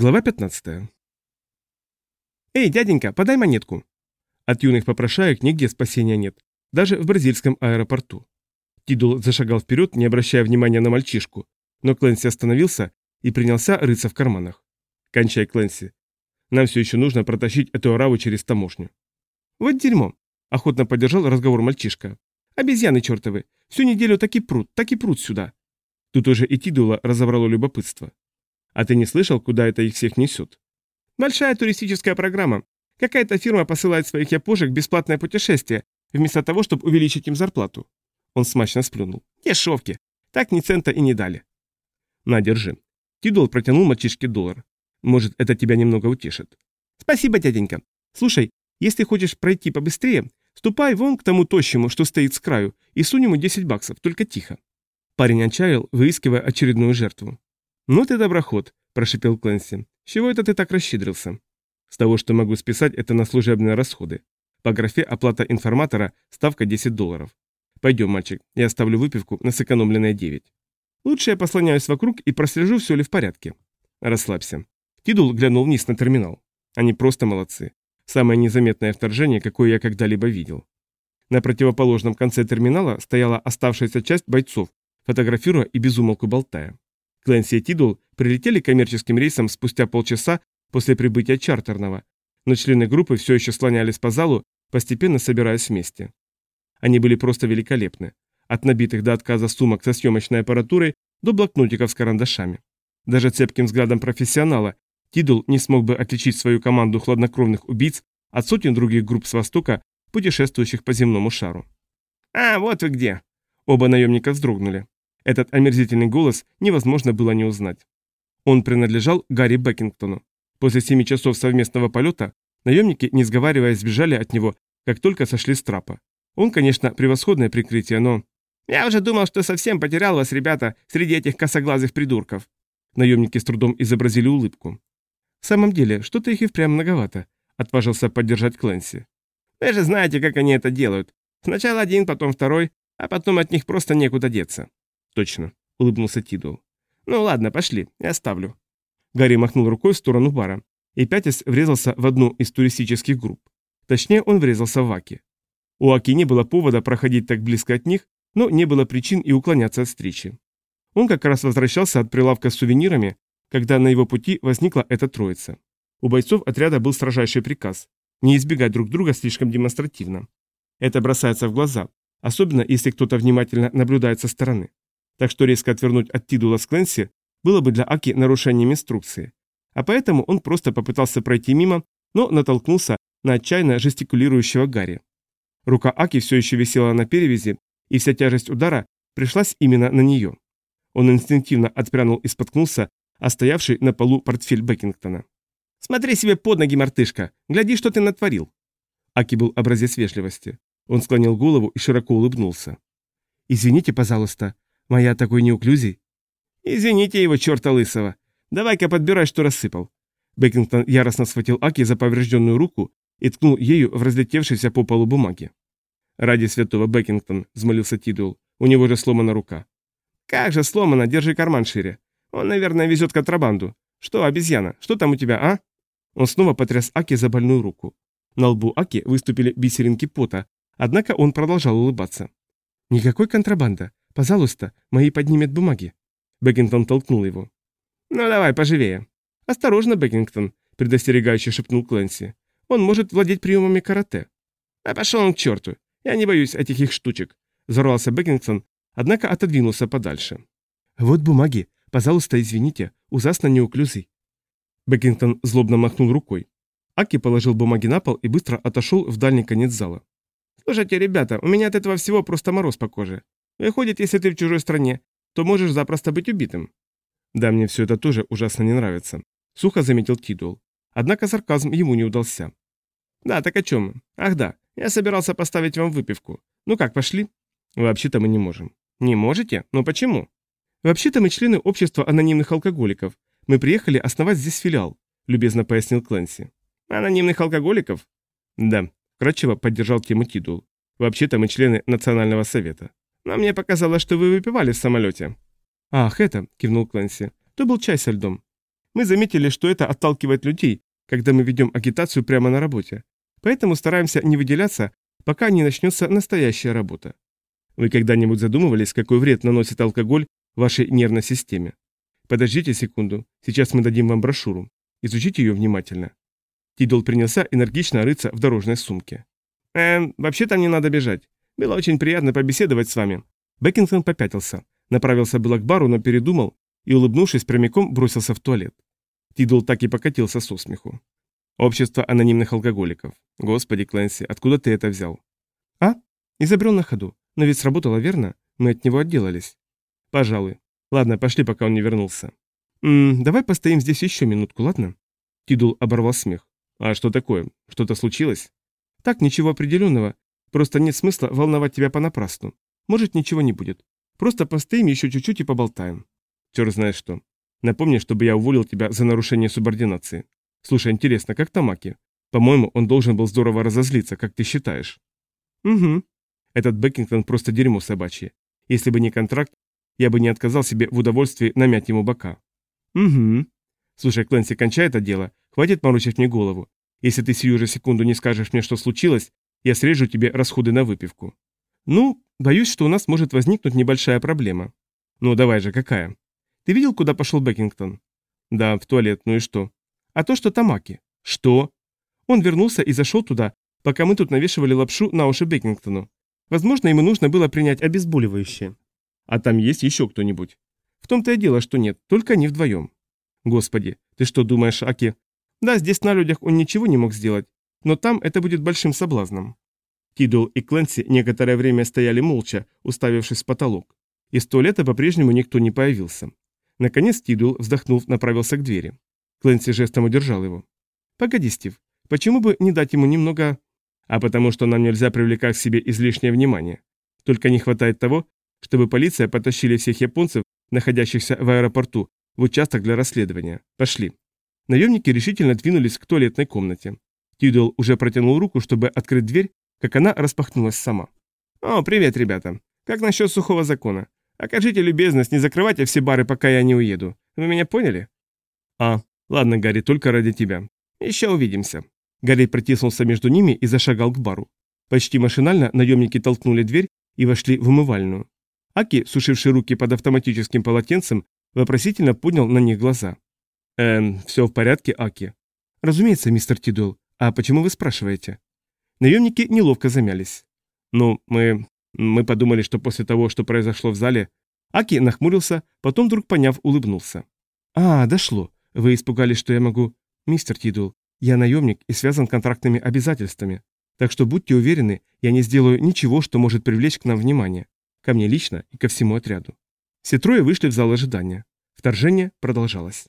Глава 15. «Эй, дяденька, подай монетку!» От юных попрошаек нигде спасения нет, даже в бразильском аэропорту. Тидул зашагал вперед, не обращая внимания на мальчишку, но Кленси остановился и принялся рыться в карманах. «Кончай, Кленси. Нам все еще нужно протащить эту ораву через таможню». «Вот дерьмо!» – охотно поддержал разговор мальчишка. «Обезьяны чертовы! Всю неделю так и прут, так и прут сюда!» Тут уже и Тидула разобрало любопытство. А ты не слышал, куда это их всех несет? Большая туристическая программа. Какая-то фирма посылает своих япошек бесплатное путешествие, вместо того, чтобы увеличить им зарплату. Он смачно сплюнул. Дешевки. Так ни цента и не дали. На, держи. Тидул протянул мальчишке доллар. Может, это тебя немного утешит. Спасибо, дяденька. Слушай, если хочешь пройти побыстрее, ступай вон к тому тощему, что стоит с краю, и сунь ему 10 баксов, только тихо. Парень отчаял, выискивая очередную жертву. «Ну ты доброход», – прошипел Клэнси. «С чего это ты так расщедрился?» «С того, что могу списать это на служебные расходы. По графе оплата информатора ставка 10 долларов. Пойдем, мальчик, я оставлю выпивку на сэкономленные 9. Лучше я послоняюсь вокруг и прослежу, все ли в порядке». «Расслабься». Тидул глянул вниз на терминал. Они просто молодцы. Самое незаметное вторжение, какое я когда-либо видел. На противоположном конце терминала стояла оставшаяся часть бойцов, фотографируя и безумолку болтая. Клэнси и Тидул прилетели коммерческим рейсом спустя полчаса после прибытия чартерного, но члены группы все еще слонялись по залу, постепенно собираясь вместе. Они были просто великолепны. От набитых до отказа сумок со съемочной аппаратурой до блокнотиков с карандашами. Даже цепким взглядом профессионала Тидул не смог бы отличить свою команду хладнокровных убийц от сотен других групп с Востока, путешествующих по земному шару. «А, вот вы где!» Оба наемника вздрогнули. Этот омерзительный голос невозможно было не узнать. Он принадлежал Гарри Бекингтону. После семи часов совместного полета наемники, не сговариваясь, сбежали от него, как только сошли с трапа. Он, конечно, превосходное прикрытие, но... «Я уже думал, что совсем потерял вас, ребята, среди этих косоглазых придурков». Наемники с трудом изобразили улыбку. «В самом деле, что-то их и впрямь многовато», — отважился поддержать Клэнси. «Вы же знаете, как они это делают. Сначала один, потом второй, а потом от них просто некуда деться. «Точно», — улыбнулся Тидуэлл. «Ну ладно, пошли, я оставлю». Гарри махнул рукой в сторону бара, и пятясь врезался в одну из туристических групп. Точнее, он врезался в Аки. У Аки не было повода проходить так близко от них, но не было причин и уклоняться от встречи. Он как раз возвращался от прилавка с сувенирами, когда на его пути возникла эта троица. У бойцов отряда был строжайший приказ – не избегать друг друга слишком демонстративно. Это бросается в глаза, особенно если кто-то внимательно наблюдает со стороны так что резко отвернуть от Тидула с Кленси было бы для Аки нарушением инструкции. А поэтому он просто попытался пройти мимо, но натолкнулся на отчаянно жестикулирующего Гарри. Рука Аки все еще висела на перевязи, и вся тяжесть удара пришлась именно на нее. Он инстинктивно отпрянул и споткнулся, а на полу портфель Бекингтона. «Смотри себе под ноги, мартышка! Гляди, что ты натворил!» Аки был образец вежливости. Он склонил голову и широко улыбнулся. «Извините, пожалуйста, Моя такой неуклюзий. Извините его, черта лысого. Давай-ка подбирай, что рассыпал. Бекингтон яростно схватил Аки за поврежденную руку и ткнул ею в разлетевшейся по полу бумаги. «Ради святого Бекингтон», — взмолился Тидуэлл, — «у него же сломана рука». «Как же сломана, держи карман шире. Он, наверное, везет контрабанду. Что, обезьяна, что там у тебя, а?» Он снова потряс Аки за больную руку. На лбу Аки выступили бисеринки пота, однако он продолжал улыбаться. «Никакой контрабанды. Пожалуйста, мои поднимет бумаги». Бекингтон толкнул его. «Ну давай, поживее». «Осторожно, Бекингтон», — предостерегающе шепнул Клэнси. «Он может владеть приемами карате». «А пошел он к черту. Я не боюсь этих их штучек», — взорвался Бекингтон, однако отодвинулся подальше. «Вот бумаги. Пожалуйста, извините. Ужасно неуклюзый». Бекингтон злобно махнул рукой. Аки положил бумаги на пол и быстро отошел в дальний конец зала. «Слушайте, ребята, у меня от этого всего просто мороз по коже. Выходит, если ты в чужой стране, то можешь запросто быть убитым. Да, мне все это тоже ужасно не нравится. Сухо заметил Тидуэлл. Однако сарказм ему не удался. Да, так о чем? Ах да, я собирался поставить вам выпивку. Ну как, пошли? Вообще-то мы не можем. Не можете? Но почему? Вообще-то мы члены общества анонимных алкоголиков. Мы приехали основать здесь филиал, любезно пояснил Клэнси. Анонимных алкоголиков? Да, кратчево поддержал тему Тидуэлл. Вообще-то мы члены Национального совета. Но мне показалось, что вы выпивали в самолете». «Ах, это», — кивнул Клэнси, — «то был чай со льдом». Мы заметили, что это отталкивает людей, когда мы ведем агитацию прямо на работе. Поэтому стараемся не выделяться, пока не начнется настоящая работа. Вы когда-нибудь задумывались, какой вред наносит алкоголь вашей нервной системе? Подождите секунду, сейчас мы дадим вам брошюру. Изучите ее внимательно. Тидл принялся энергично рыться в дорожной сумке. «Эм, вообще-то мне надо бежать. Было очень приятно побеседовать с вами». Бекингтон попятился, направился было к бару, но передумал и, улыбнувшись прямиком, бросился в туалет. Тидл так и покатился со смеху. Общество анонимных алкоголиков. Господи, Клэнси, откуда ты это взял? А? Изобрел на ходу. Но ведь сработало, верно? Мы от него отделались. Пожалуй. Ладно, пошли, пока он не вернулся. М давай постоим здесь еще минутку, ладно? Тидул оборвал смех. А что такое? Что-то случилось? Так, ничего определенного. Просто нет смысла волновать тебя понапрасну. Может, ничего не будет. Просто постоим еще чуть-чуть и поболтаем. Черт знает что. Напомни, чтобы я уволил тебя за нарушение субординации. Слушай, интересно, как Тамаки? По-моему, он должен был здорово разозлиться, как ты считаешь. Угу. Этот Бекингтон просто дерьмо собачье. Если бы не контракт, я бы не отказал себе в удовольствии намять ему бока. Угу. Слушай, Клэнси, кончай это дело. Хватит морочить мне голову. Если ты сию же секунду не скажешь мне, что случилось, я срежу тебе расходы на выпивку. Ну, боюсь, что у нас может возникнуть небольшая проблема. Ну, давай же, какая? Ты видел, куда пошел Бекингтон? Да, в туалет, ну и что? А то, что Тамаки. Что? Он вернулся и зашел туда, пока мы тут навешивали лапшу на уши Бекингтону. Возможно, ему нужно было принять обезболивающее. А там есть еще кто-нибудь? В том-то и дело, что нет, только они вдвоем. Господи, ты что думаешь, Аки? Да, здесь на людях он ничего не мог сделать, но там это будет большим соблазном. Тидул и Кленси некоторое время стояли молча, уставившись в потолок. Из туалета по-прежнему никто не появился. Наконец Тидул, вздохнув, направился к двери. Кленси жестом удержал его. «Погоди, Стив, почему бы не дать ему немного...» «А потому что нам нельзя привлекать к себе излишнее внимание. Только не хватает того, чтобы полиция потащили всех японцев, находящихся в аэропорту, в участок для расследования. Пошли». Наемники решительно двинулись к туалетной комнате. Тидуэлл уже протянул руку, чтобы открыть дверь, как она распахнулась сама. «О, привет, ребята. Как насчет сухого закона? Окажите любезность, не закрывайте все бары, пока я не уеду. Вы меня поняли?» «А, ладно, Гарри, только ради тебя. Еще увидимся». Гарри протиснулся между ними и зашагал к бару. Почти машинально наемники толкнули дверь и вошли в умывальную. Аки, сушивший руки под автоматическим полотенцем, вопросительно поднял на них глаза. «Эм, все в порядке, Аки?» «Разумеется, мистер Тидуэлл. А почему вы спрашиваете?» Наемники неловко замялись. «Ну, мы... мы подумали, что после того, что произошло в зале...» Аки нахмурился, потом вдруг поняв, улыбнулся. «А, дошло. Вы испугались, что я могу...» «Мистер Тидул, я наемник и связан контрактными обязательствами. Так что будьте уверены, я не сделаю ничего, что может привлечь к нам внимание. Ко мне лично и ко всему отряду». Все трое вышли в зал ожидания. Вторжение продолжалось.